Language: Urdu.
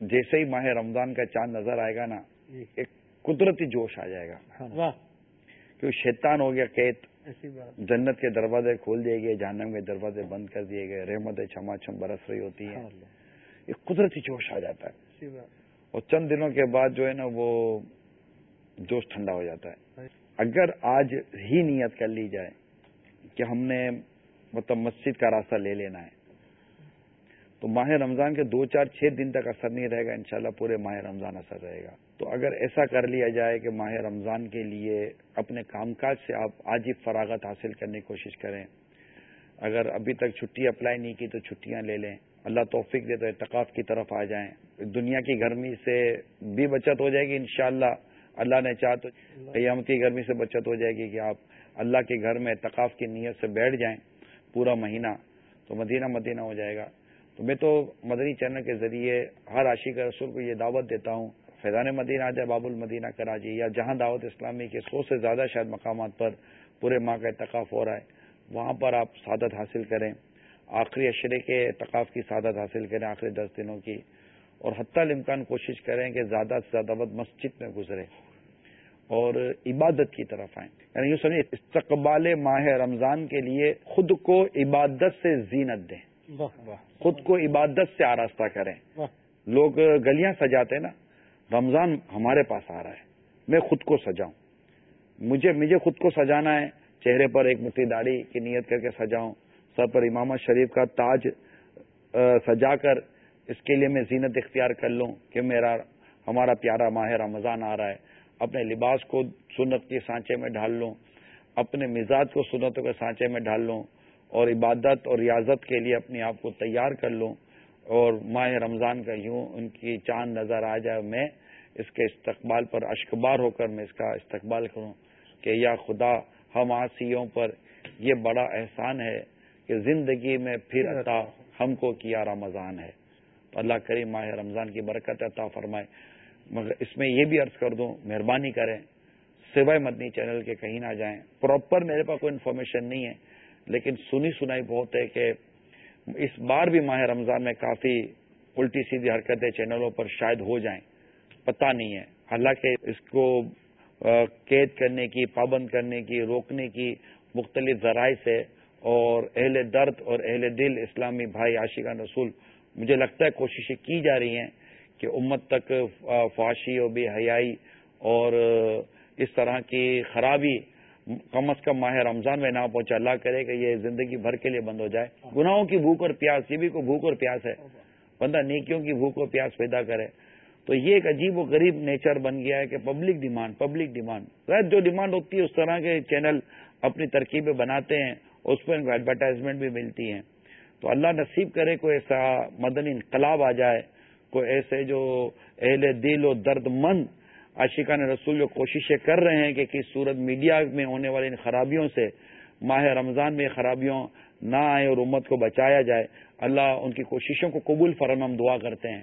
جیسے ہی ماہ رمضان کا چاند نظر آئے گا نا جی۔ ایک قدرتی جوش آ جائے گا۔ واہ۔ کیونکہ شیطان ہو گیا قید۔ ایسی بات۔ جنت کے دروازے کھول دیے گئے جہنم کے دروازے بند کر دیے گئے رحمت چھما چھم برس رہی ہوتی ہیں۔ ایک قدرتی جوش آ جاتا ہے۔ اور چند دنوں کے بعد جو ہے نا وہ جوش ٹھنڈا ہو جاتا ہے۔ اگر آج ہی نیت کر لی جائے کہ ہم نے مطلب مسجد کا راستہ لے لینا ہے تو ماہ رمضان کے دو چار چھ دن تک اثر نہیں رہے گا، انشاءاللہ پورے ماہ رمضان اثر رہے گا۔ تو اگر ایسا کر لیا جائے کہ ماہ رمضان کے لیے اپنے کام کاج سے آپ آج ہی فراغت حاصل کرنے کی کوشش کریں، اگر ابھی تک چھٹی اپلائی نہیں کی تو چھٹیاں لے لیں۔ اللہ توفیق دے تو اتقاف کی طرف آ جائیں۔ دنیا کی گرمی سے بھی بچت ہو جائے گی انشاءاللہ۔ اللہ نے چاہ تو قیامت کی گرمی سے بچت ہو جائے گی کہ آپ اللہ کے گھر میں اتقاف کی نیت سے بیٹھ جائیں پورا مہینہ، تو مدینہ مدینہ ہو جائے گا۔ تو میں تو مدنی چینل کے ذریعے ہر عاشق رسول کو یہ دعوت دیتا ہوں، فیضان مدینہ آ جائے باب المدینہ کراچی یا جہاں دعوت اسلامی کے سو سے زیادہ شاید مقامات پر پورے ماہ کا اتقاف ہو رہا ہے، وہاں پر آپ سعادت حاصل کریں۔ آخری اشرے کے اتقاف کی سعادت حاصل کریں آخری دس دنوں کی۔ اور حتی الامکان کوشش کریں کہ زیادہ سے زیادہ وقت مسجد میں گزرے اور عبادت کی طرف آئیں۔ یعنی یوں سمجھے استقبال ماہ رمضان کے لیے خود کو عبادت سے زینت دیں۔ خود کو عبادت سے آراستہ کریں۔ لوگ گلیاں سجاتے ہیں نا، رمضان ہمارے پاس آ رہا ہے، میں خود کو سجاؤں۔ مجھے مجھے خود کو سجانا ہے، چہرے پر ایک مٹھی داڑھی کی نیت کر کے سجاؤں، سر پر امام شریف کا تاج سجا کر اس کے لیے میں زینت اختیار کر لوں کہ میرا، ہمارا پیارا ماہ رمضان آ رہا ہے۔ اپنے لباس کو سنت کے سانچے میں ڈھال لوں، اپنے مزاج کو سنتوں کے سانچے میں ڈھال لوں۔ اور عبادت اور ریاضت کے لیے اپنے آپ کو تیار کر لوں اور ماہ رمضان کا یوں ان کی چاند نظر آ جائے میں اس کے استقبال پر اشکبار ہو کر میں اس کا استقبال کروں کہ یا خدا، ہم آسیوں پر یہ بڑا احسان ہے کہ زندگی میں پھر عطا ہم کو کیا رمضان ہے۔ تو اللہ کریم ماہ رمضان کی برکت عطا فرمائے۔ مگر اس میں یہ بھی عرض کر دوں، مہربانی کریں، سوائے مدنی چینل کے کہیں نہ جائیں۔ پراپر میرے پاس کوئی انفارمیشن نہیں ہے۔ لیکن سنی سنائی بہت ہے کہ اس بار بھی ماہ رمضان میں کافی الٹی سیدھی حرکتیں چینلوں پر شاید ہو جائیں، پتہ نہیں ہے۔ حالانکہ اس کو قید کرنے کی، پابند کرنے کی، روکنے کی مختلف ذرائع سے اور اہل درد اور اہل دل، اسلامی بھائی عاشقان رسول، مجھے لگتا ہے کوششیں کی جا رہی ہیں کہ امت تک فاشی و بے حیائی اور اس طرح کی خرابی کم از کم ماہ رمضان میں نہ پہنچے اچھا اللہ کرے کہ یہ زندگی بھر کے لیے بند ہو جائے۔ گناہوں کی بھوک اور پیاس، یہ بھی کوئی بھوک اور پیاس ہے۔ بندہ نیکیوں کی بھوک اور پیاس پیدا کرے۔ تو یہ ایک عجیب و غریب نیچر بن گیا ہے کہ پبلک ڈیمانڈ پبلک ڈیمانڈ جو ڈیمانڈ ہوتی ہے، اس طرح کے چینل اپنی ترکیبیں بناتے ہیں، اس پہ ان کو ایڈورٹائزمنٹ بھی ملتی ہیں۔ تو اللہ نصیب کرے کوئی ایسا مدنی انقلاب آ جائے، کوئی ایسے جو اہل دل و درد مند عاشقان رسول جو کوششیں کر رہے ہیں کہ کس صورت میڈیا میں ہونے والی ان خرابیوں سے ماہ رمضان میں خرابیوں نہ آئے اور امت کو بچایا جائے، اللہ ان کی کوششوں کو قبول فرم ہم دعا کرتے ہیں۔